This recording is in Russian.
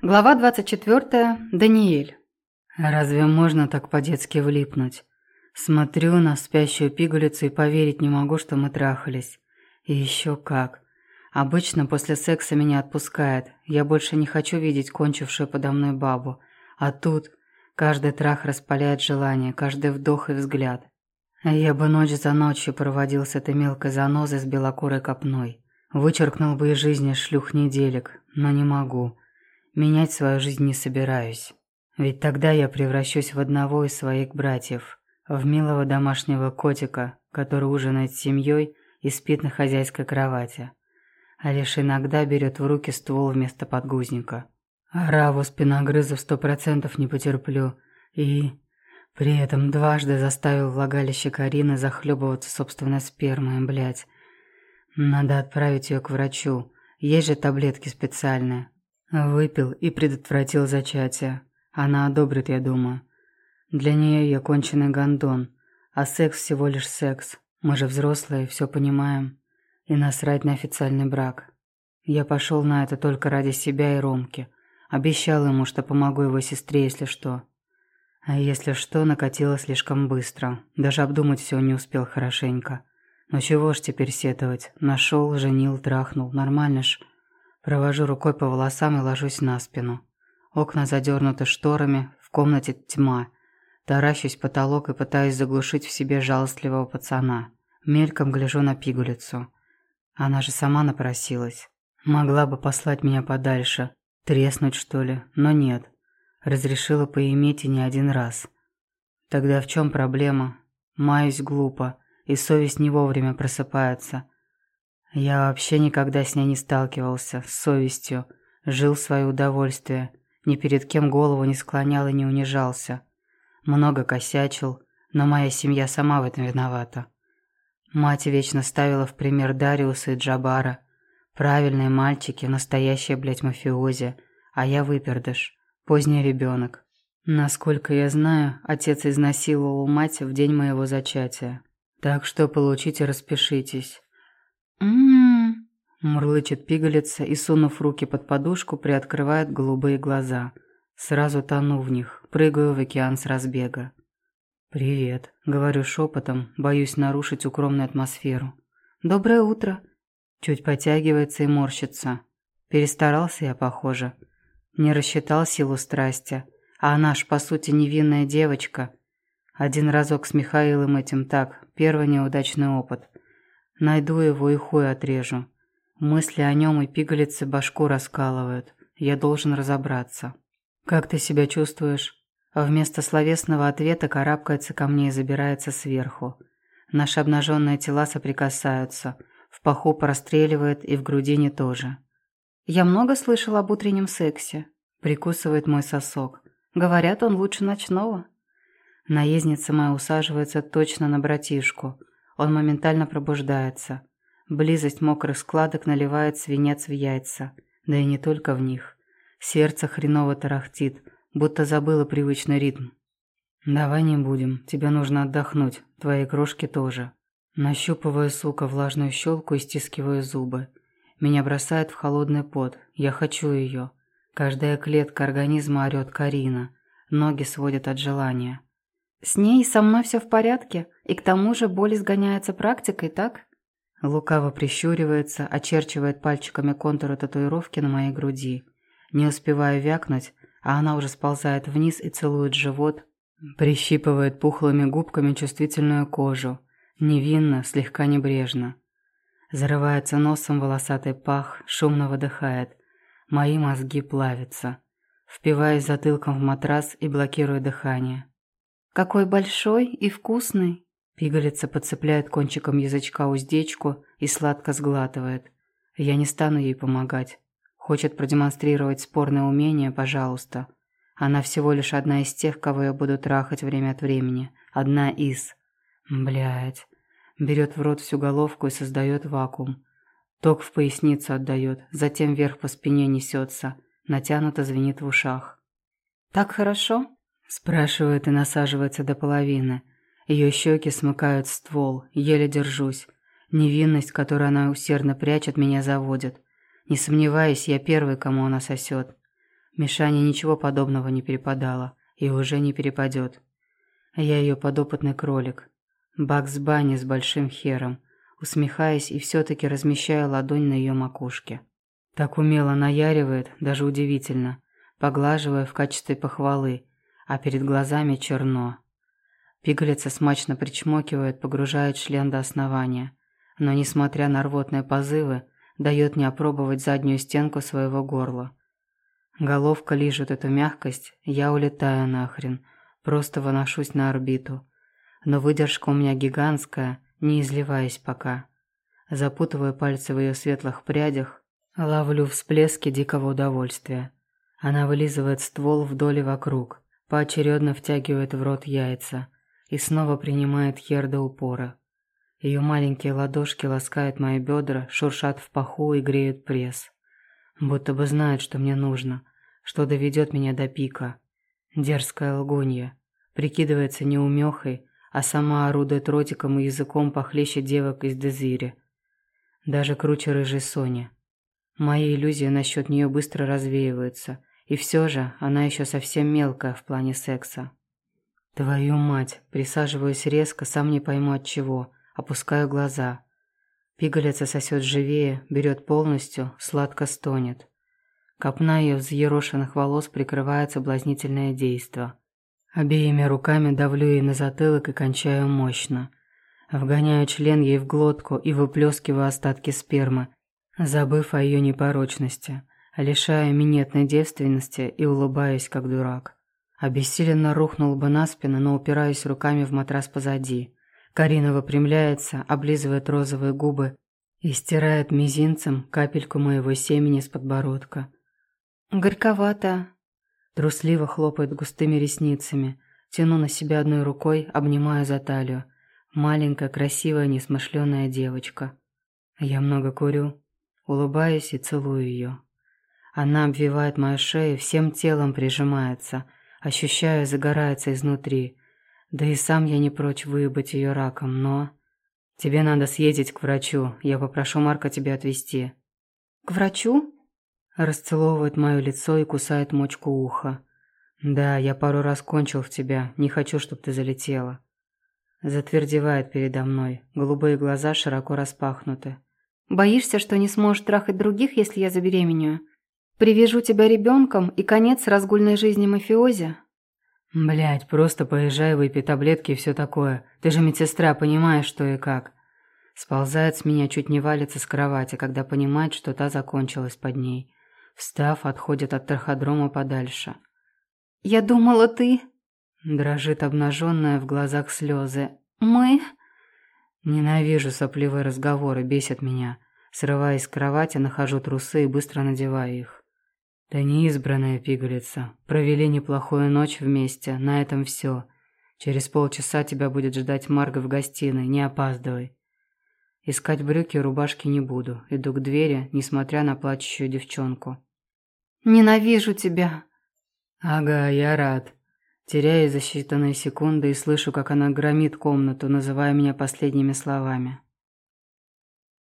Глава 24. Даниэль. Разве можно так по-детски влипнуть? Смотрю на спящую пигалицу и поверить не могу, что мы трахались. И еще как. Обычно после секса меня отпускает. Я больше не хочу видеть кончившую подо мной бабу. А тут каждый трах распаляет желание, каждый вдох и взгляд. Я бы ночь за ночью проводил с этой мелкой занозой с белокурой копной. Вычеркнул бы из жизни шлюх неделек, но не могу. Менять свою жизнь не собираюсь. Ведь тогда я превращусь в одного из своих братьев, в милого домашнего котика, который ужинает с семьей и спит на хозяйской кровати, а лишь иногда берет в руки ствол вместо подгузника. Раву спиногрызов сто процентов не потерплю и... При этом дважды заставил влагалище Карины захлебываться собственной спермой, блядь. Надо отправить ее к врачу. Есть же таблетки специальные. Выпил и предотвратил зачатие. Она одобрит, я думаю. Для нее я конченый гондон, а секс всего лишь секс. Мы же взрослые, все понимаем. И насрать на официальный брак. Я пошел на это только ради себя и Ромки. Обещал ему, что помогу его сестре, если что. А если что, накатило слишком быстро. Даже обдумать все не успел хорошенько. Но чего ж теперь сетовать? Нашел, женил, трахнул. Нормально ж. Провожу рукой по волосам и ложусь на спину. Окна задернуты шторами, в комнате тьма. Таращусь в потолок и пытаюсь заглушить в себе жалостливого пацана. Мельком гляжу на пигулицу. Она же сама напросилась. Могла бы послать меня подальше. Треснуть, что ли, но нет. Разрешила поиметь и не один раз. Тогда в чем проблема? Маюсь глупо, и совесть не вовремя просыпается. Я вообще никогда с ней не сталкивался, с совестью. Жил в свое удовольствие. Ни перед кем голову не склонял и не унижался. Много косячил, но моя семья сама в этом виновата. Мать вечно ставила в пример Дариуса и Джабара. Правильные мальчики, настоящие, блядь, мафиози. А я выпердыш, поздний ребенок. Насколько я знаю, отец изнасиловал мать в день моего зачатия. Так что получите, распишитесь. М-м. Мурлычет пигалица и, сунув руки под подушку, приоткрывает голубые глаза. Сразу тону в них, прыгаю в океан с разбега. «Привет», — говорю шепотом, боюсь нарушить укромную атмосферу. «Доброе утро». Чуть потягивается и морщится. Перестарался я, похоже. Не рассчитал силу страсти. А она ж, по сути, невинная девочка. Один разок с Михаилом этим так, первый неудачный опыт. Найду его и хуй отрежу. Мысли о нем и пигалицы башку раскалывают. Я должен разобраться. «Как ты себя чувствуешь?» Вместо словесного ответа карабкается ко мне и забирается сверху. Наши обнаженные тела соприкасаются. В паху простреливает и в грудине тоже. «Я много слышал об утреннем сексе», — прикусывает мой сосок. «Говорят, он лучше ночного». Наездница моя усаживается точно на братишку. Он моментально пробуждается. Близость мокрых складок наливает свинец в яйца. Да и не только в них. Сердце хреново тарахтит, будто забыло привычный ритм. «Давай не будем, тебе нужно отдохнуть, твои крошки тоже». Нащупываю, сука, влажную щелку и стискиваю зубы. Меня бросает в холодный пот, я хочу ее. Каждая клетка организма орёт Карина. Ноги сводят от желания. С ней со мной все в порядке, и к тому же боль изгоняется практикой, так? Лукаво прищуривается, очерчивает пальчиками контуры татуировки на моей груди. Не успеваю вякнуть, а она уже сползает вниз и целует живот, прищипывает пухлыми губками чувствительную кожу. Невинно, слегка небрежно. Зарывается носом волосатый пах, шумно выдыхает. Мои мозги плавятся. Впиваюсь затылком в матрас и блокирую дыхание. Какой большой и вкусный. Пигалица подцепляет кончиком язычка уздечку и сладко сглатывает. Я не стану ей помогать. Хочет продемонстрировать спорное умение, пожалуйста. Она всего лишь одна из тех, кого я буду трахать время от времени. Одна из. Блять. Берет в рот всю головку и создает вакуум. Ток в поясницу отдает, затем вверх по спине несется. Натянуто звенит в ушах. «Так хорошо?» Спрашивает и насаживается до половины. Ее щеки смыкают ствол, еле держусь. Невинность, которую она усердно прячет, меня заводит. Не сомневаюсь, я первый, кому она сосет. Мишане ничего подобного не перепадало и уже не перепадет. Я ее подопытный кролик. Бакс Банни с большим хером, усмехаясь и все-таки размещая ладонь на ее макушке. Так умело наяривает, даже удивительно, поглаживая в качестве похвалы, а перед глазами черно. Пигалица смачно причмокивает, погружает член до основания, но, несмотря на рвотные позывы, дает мне опробовать заднюю стенку своего горла. Головка лижет эту мягкость, я улетаю нахрен, просто выношусь на орбиту. Но выдержка у меня гигантская, не изливаясь пока. Запутываю пальцы в ее светлых прядях, ловлю всплески дикого удовольствия. Она вылизывает ствол вдоль и вокруг, поочередно втягивает в рот яйца и снова принимает хер до упора. Ее маленькие ладошки ласкают мои бедра, шуршат в паху и греют пресс. Будто бы знает, что мне нужно, что доведет меня до пика. Дерзкая лгунья. Прикидывается неумехой, а сама орудует ротиком и языком похлеще девок из Дезири. Даже круче рыжей Сони. Мои иллюзии насчет нее быстро развеиваются, и все же она еще совсем мелкая в плане секса. Твою мать, присаживаюсь резко, сам не пойму от чего, опускаю глаза. Пигалица сосет живее, берет полностью, сладко стонет. Копна ее взъерошенных волос прикрывает соблазнительное действо. Обеими руками давлю ей на затылок и кончаю мощно. Вгоняю член ей в глотку и выплескиваю остатки спермы, забыв о ее непорочности, лишая минетной девственности и улыбаюсь, как дурак. Обессиленно рухнул бы на спину, но упираюсь руками в матрас позади. Карина выпрямляется, облизывает розовые губы и стирает мизинцем капельку моего семени с подбородка. «Горьковато». Трусливо хлопает густыми ресницами. Тяну на себя одной рукой, обнимаю за талию. Маленькая, красивая, несмышленая девочка. Я много курю. Улыбаюсь и целую ее. Она обвивает мою шею, всем телом прижимается. Ощущаю, загорается изнутри. Да и сам я не прочь выебать ее раком, но... Тебе надо съездить к врачу. Я попрошу Марка тебя отвезти. К врачу? Расцеловывает мое лицо и кусает мочку уха. Да, я пару раз кончил в тебя. Не хочу, чтобы ты залетела. Затвердевает передо мной. Голубые глаза широко распахнуты. Боишься, что не сможешь трахать других, если я забеременею? Привяжу тебя ребенком и конец разгульной жизни мафиози? Блять, просто поезжай, выпей таблетки и все такое. Ты же медсестра, понимаешь, что и как. Сползает с меня, чуть не валится с кровати, когда понимает, что та закончилась под ней. Встав, отходит от траходрома подальше. «Я думала, ты...» Дрожит обнаженная в глазах слезы. «Мы...» Ненавижу сопливые разговоры, бесит меня. Срываясь с кровати, нахожу трусы и быстро надеваю их. «Ты не избранная пигалица. Провели неплохую ночь вместе, на этом все. Через полчаса тебя будет ждать Марга в гостиной, не опаздывай». Искать брюки и рубашки не буду. Иду к двери, несмотря на плачущую девчонку. «Ненавижу тебя!» «Ага, я рад». Теряю за считанные секунды и слышу, как она громит комнату, называя меня последними словами.